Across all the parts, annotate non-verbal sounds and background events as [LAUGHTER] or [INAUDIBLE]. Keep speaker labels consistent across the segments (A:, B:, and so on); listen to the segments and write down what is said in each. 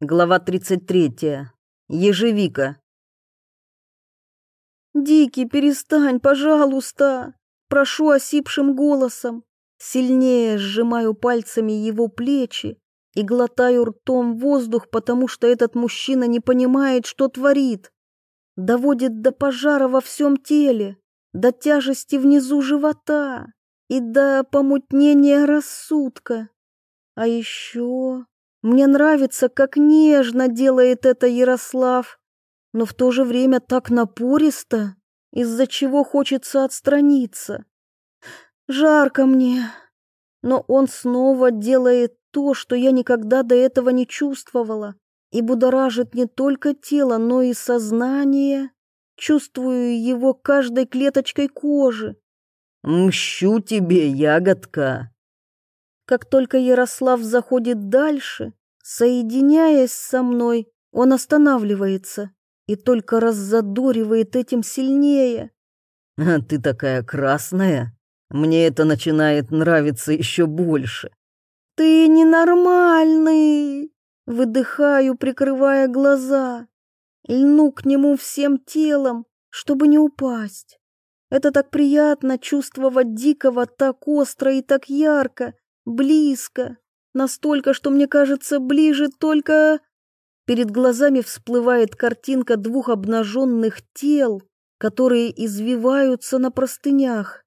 A: Глава 33. Ежевика.
B: «Дикий, перестань, пожалуйста!» Прошу осипшим голосом. Сильнее сжимаю пальцами его плечи и глотаю ртом воздух, потому что этот мужчина не понимает, что творит. Доводит до пожара во всем теле, до тяжести внизу живота и до помутнения рассудка. А еще мне нравится, как нежно делает это Ярослав, но в то же время так напористо, из-за чего хочется отстраниться. Жарко мне, но он снова делает то, что я никогда до этого не чувствовала, и будоражит не только тело, но и сознание. Чувствую его каждой клеточкой кожи.
A: «Мщу тебе, ягодка!»
B: Как только Ярослав заходит дальше, соединяясь со мной, он останавливается и только раззадоривает этим сильнее.
A: А «Ты такая красная! Мне это начинает нравиться еще больше!»
B: «Ты ненормальный!» Выдыхаю, прикрывая глаза. Льну к нему всем телом, чтобы не упасть. Это так приятно чувствовать дикого так остро и так ярко, Близко. Настолько, что мне кажется, ближе только... Перед глазами всплывает картинка двух обнаженных тел, которые извиваются на простынях.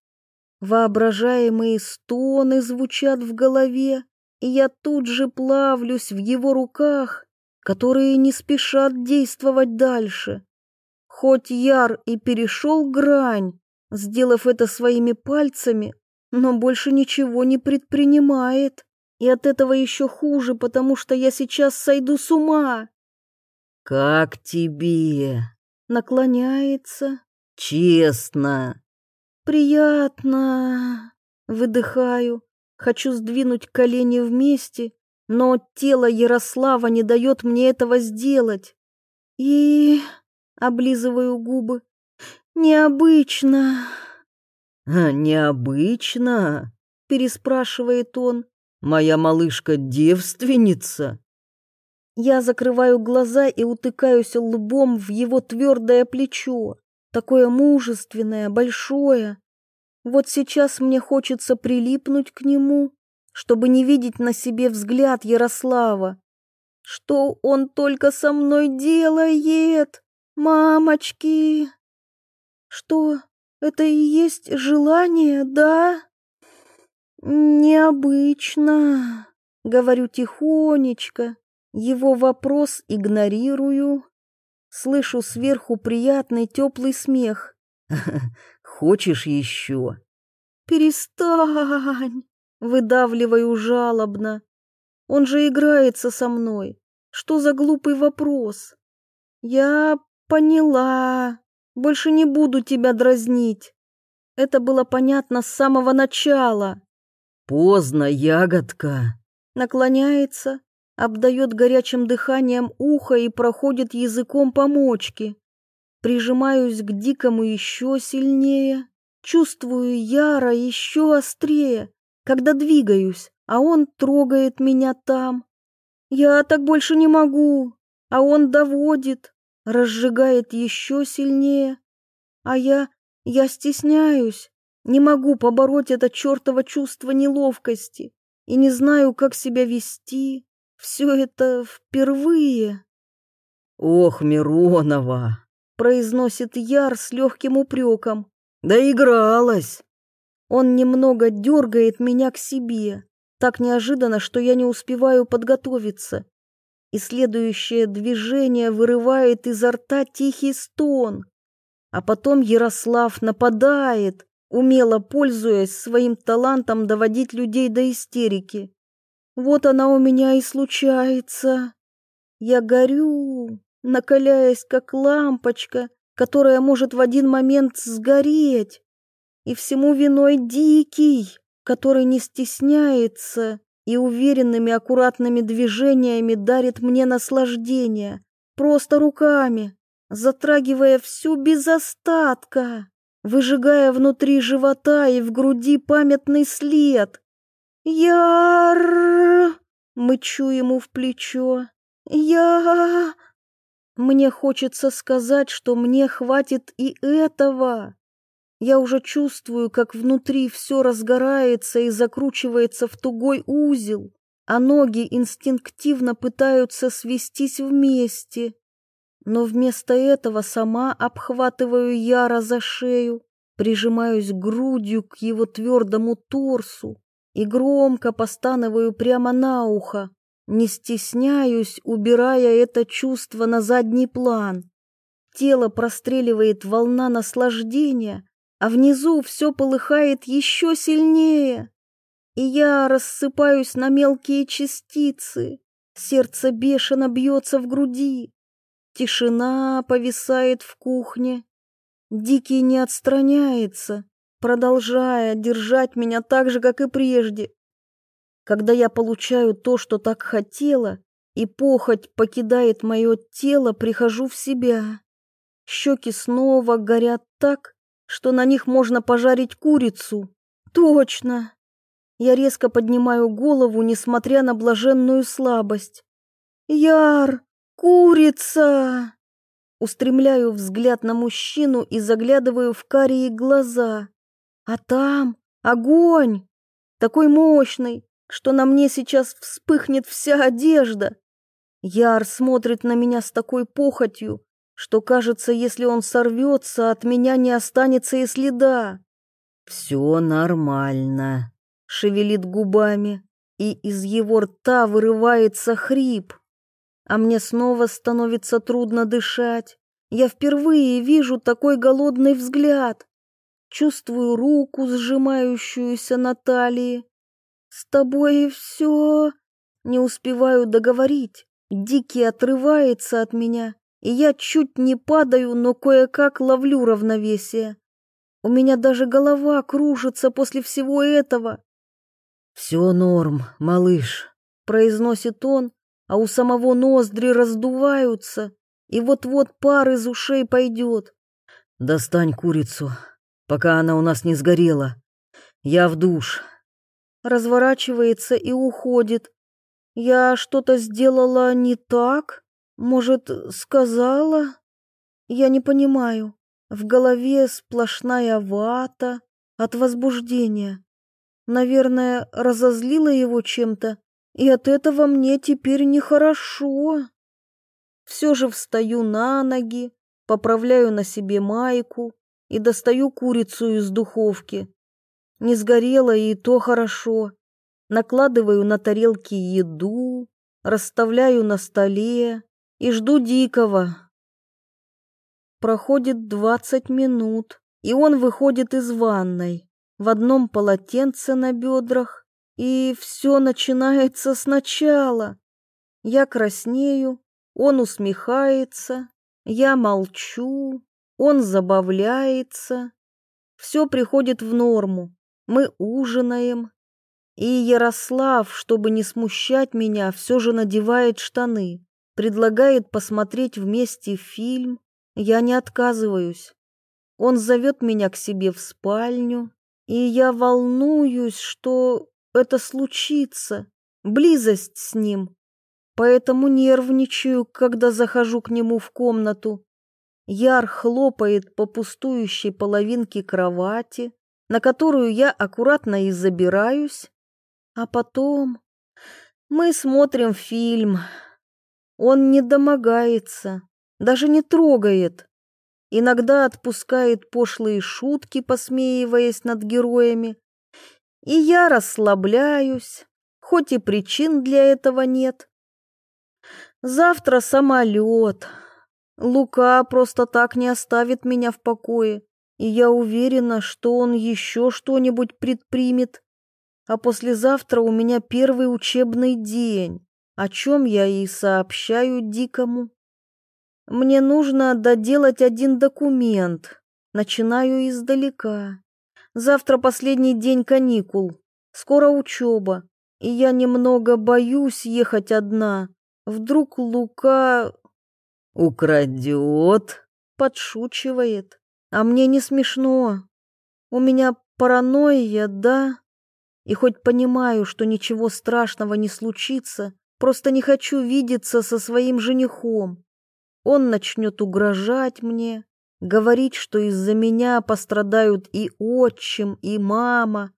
B: Воображаемые стоны звучат в голове, и я тут же плавлюсь в его руках, которые не спешат действовать дальше. Хоть Яр и перешел грань, сделав это своими пальцами, но больше ничего не предпринимает. И от этого еще хуже, потому что я сейчас сойду с ума.
A: «Как тебе?»
B: Наклоняется.
A: «Честно».
B: «Приятно». Выдыхаю. Хочу сдвинуть колени вместе, но тело Ярослава не дает мне этого сделать. И... Облизываю губы. Необычно.
A: А, «Необычно?» — переспрашивает он. «Моя малышка девственница?»
B: Я закрываю глаза и утыкаюсь лбом в его твердое плечо, такое мужественное, большое. Вот сейчас мне хочется прилипнуть к нему, чтобы не видеть на себе взгляд Ярослава. Что он только со мной делает? Мамочки! Что? Это и есть желание, да? Необычно, говорю тихонечко. Его вопрос игнорирую. Слышу сверху приятный теплый смех. [LAUGHS]
A: Хочешь еще?
B: Перестань, выдавливаю жалобно. Он же играется со мной. Что за глупый вопрос? Я поняла. Больше не буду тебя дразнить. Это было понятно с самого начала.
A: Поздно, ягодка.
B: Наклоняется, обдает горячим дыханием ухо и проходит языком по мочке. Прижимаюсь к дикому еще сильнее, чувствую яро еще острее, когда двигаюсь, а он трогает меня там. Я так больше не могу, а он доводит, разжигает еще сильнее. А я, я стесняюсь, не могу побороть это чертово чувство неловкости и не знаю, как себя вести. Все это впервые.
A: «Ох, Миронова!» — произносит Яр с легким упреком. «Доигралась!»
B: Он немного дергает меня к себе, так неожиданно, что я не успеваю подготовиться и следующее движение вырывает изо рта тихий стон. А потом Ярослав нападает, умело пользуясь своим талантом доводить людей до истерики. Вот она у меня и случается. Я горю, накаляясь, как лампочка, которая может в один момент сгореть. И всему виной дикий, который не стесняется и уверенными аккуратными движениями дарит мне наслаждение, просто руками, затрагивая всю без остатка, выжигая внутри живота и в груди памятный след. Яр! Мычу ему в плечо. Я... Мне хочется сказать, что мне хватит и этого. Я уже чувствую, как внутри все разгорается и закручивается в тугой узел, а ноги инстинктивно пытаются свестись вместе. Но вместо этого сама обхватываю Яра за шею, прижимаюсь грудью к его твердому торсу и громко постанываю прямо на ухо. Не стесняюсь, убирая это чувство на задний план. Тело простреливает волна наслаждения, а внизу все полыхает еще сильнее. И я рассыпаюсь на мелкие частицы. Сердце бешено бьется в груди. Тишина повисает в кухне. Дикий не отстраняется, продолжая держать меня так же, как и прежде. Когда я получаю то, что так хотела, и похоть покидает мое тело, прихожу в себя. Щеки снова горят так, что на них можно пожарить курицу. Точно. Я резко поднимаю голову, несмотря на блаженную слабость. Яр, курица! Устремляю взгляд на мужчину и заглядываю в карие глаза. А там огонь, такой мощный, что на мне сейчас вспыхнет вся одежда. Яр смотрит на меня с такой похотью, что кажется, если он сорвется, от меня не останется и следа.
A: «Все нормально», — шевелит губами, и из его рта вырывается хрип. А мне снова становится трудно дышать. Я впервые вижу такой голодный взгляд. Чувствую руку, сжимающуюся на талии, «С тобой все...» Не успеваю договорить. Дикий отрывается от меня, и я чуть не падаю, но кое-как ловлю равновесие. У меня даже голова кружится после всего этого. «Все норм, малыш», — произносит он, а у самого ноздри раздуваются, и вот-вот пар из ушей пойдет. «Достань курицу, пока она у нас не сгорела. Я в душ,
B: разворачивается и уходит. Я что-то сделала не так? Может, сказала? Я не понимаю. В голове сплошная вата от возбуждения. Наверное, разозлила его чем-то, и от этого мне теперь нехорошо. Все же встаю на ноги, поправляю на себе майку и достаю курицу из духовки. Не сгорело, и то хорошо. Накладываю на тарелки еду, расставляю на столе и жду дикого. Проходит двадцать минут, и он выходит из ванной в одном полотенце на бедрах, и все начинается сначала. Я краснею, он усмехается, я молчу, он забавляется. Все приходит в норму. Мы ужинаем, и Ярослав, чтобы не смущать меня, все же надевает штаны, предлагает посмотреть вместе фильм. Я не отказываюсь. Он зовет меня к себе в спальню, и я волнуюсь, что это случится, близость с ним. Поэтому нервничаю, когда захожу к нему в комнату. Яр хлопает по пустующей половинке кровати, на которую я аккуратно и забираюсь, а потом мы смотрим фильм. Он не домогается, даже не трогает. Иногда отпускает пошлые шутки, посмеиваясь над героями. И я расслабляюсь, хоть и причин для этого нет. Завтра самолет. Лука просто так не оставит меня в покое и я уверена, что он еще что-нибудь предпримет. А послезавтра у меня первый учебный день, о чем я и сообщаю Дикому. Мне нужно доделать один документ. Начинаю издалека. Завтра последний день каникул. Скоро учеба. И я немного боюсь ехать одна. Вдруг Лука...
A: «Украдет?»
B: Подшучивает. А мне не смешно. У меня паранойя, да? И хоть понимаю, что ничего страшного не случится,
A: просто не хочу видеться со своим женихом. Он начнет угрожать мне, говорить, что из-за меня пострадают и отчим, и мама.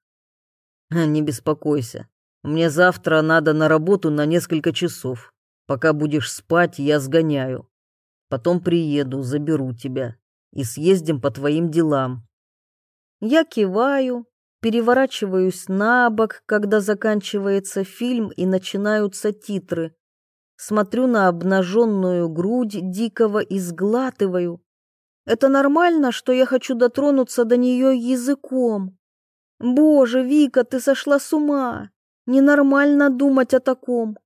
A: Не беспокойся, мне завтра надо на работу на несколько часов. Пока будешь спать, я сгоняю. Потом приеду, заберу тебя и съездим по твоим делам. Я киваю, переворачиваюсь на бок, когда заканчивается фильм и начинаются титры. Смотрю на обнаженную грудь дикого и сглатываю. Это нормально, что я хочу дотронуться до нее языком. Боже, Вика, ты сошла с ума. Ненормально думать о таком.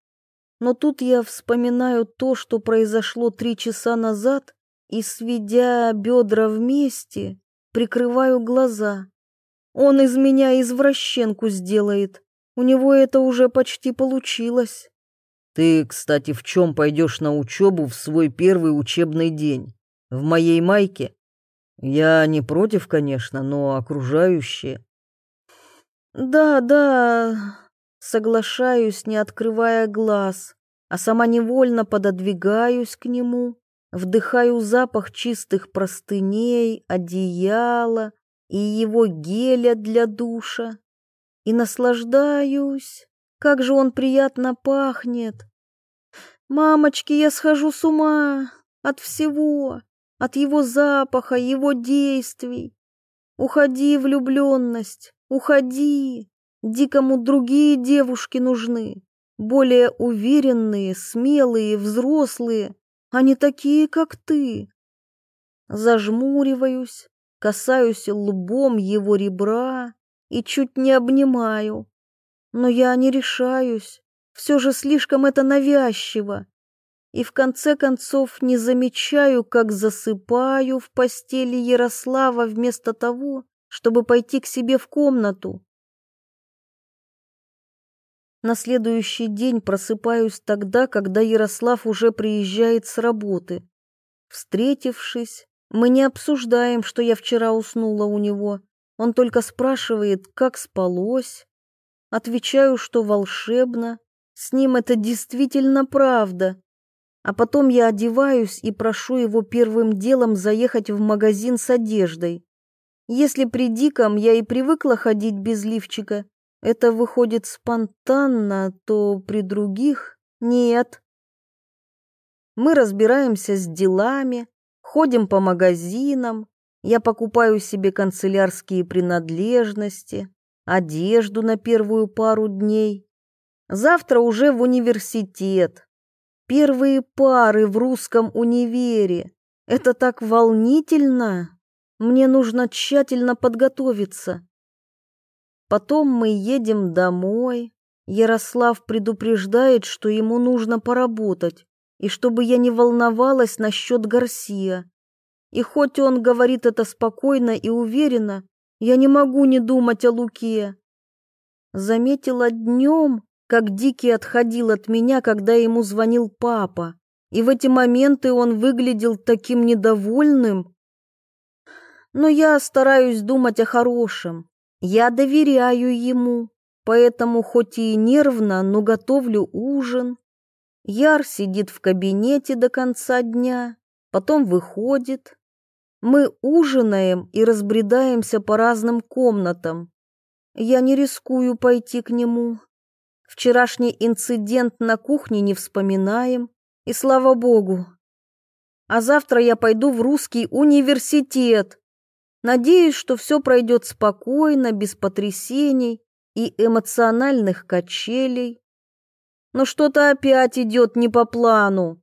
A: Но тут я вспоминаю то, что произошло три часа назад, и, сведя бедра вместе, прикрываю глаза. Он из меня извращенку сделает. У него это уже почти получилось. Ты, кстати, в чем пойдешь на учебу в свой первый учебный день? В моей майке? Я не против, конечно, но окружающие. Да, да, соглашаюсь, не открывая глаз, а сама невольно пододвигаюсь к нему, вдыхаю запах чистых простыней, одеяла и его геля для душа и наслаждаюсь, как же он приятно пахнет. Мамочки, я схожу с ума от всего, от его запаха, его действий. Уходи, влюбленность, уходи. Дикому другие девушки нужны, более уверенные, смелые, взрослые, а не такие, как ты. Зажмуриваюсь, касаюсь лбом его ребра и чуть не обнимаю. Но я не решаюсь, все же слишком это навязчиво. И в конце концов не замечаю, как засыпаю в постели Ярослава вместо того, чтобы пойти к себе в комнату. На следующий день просыпаюсь тогда, когда Ярослав уже приезжает с работы. Встретившись, мы не обсуждаем, что я вчера уснула у него. Он только спрашивает, как спалось. Отвечаю, что волшебно. С ним это действительно правда. А потом я одеваюсь и прошу его первым делом заехать в магазин с одеждой. Если при Диком я и привыкла ходить без лифчика, это выходит спонтанно, то при других нет. Мы разбираемся с делами, ходим по магазинам, я покупаю себе канцелярские принадлежности, одежду на первую пару дней. Завтра уже в университет. Первые пары в русском универе. Это так волнительно. Мне нужно тщательно подготовиться. Потом мы едем домой. Ярослав предупреждает, что ему нужно поработать, и чтобы я не волновалась насчет Гарсия. И хоть он говорит это спокойно и уверенно, я не могу не думать о Луке. Заметила днем, как Дикий отходил от меня, когда ему звонил папа, и в эти моменты он выглядел таким недовольным. Но я стараюсь думать о хорошем, я доверяю ему, поэтому хоть и нервно, но готовлю ужин. Яр сидит в кабинете до конца дня, потом выходит. Мы ужинаем и разбредаемся по разным комнатам. Я не рискую пойти к нему. Вчерашний инцидент на кухне не вспоминаем, и слава богу. А завтра я пойду в русский университет. Надеюсь, что все пройдет спокойно, без потрясений и эмоциональных качелей. Но что-то опять идет не по плану.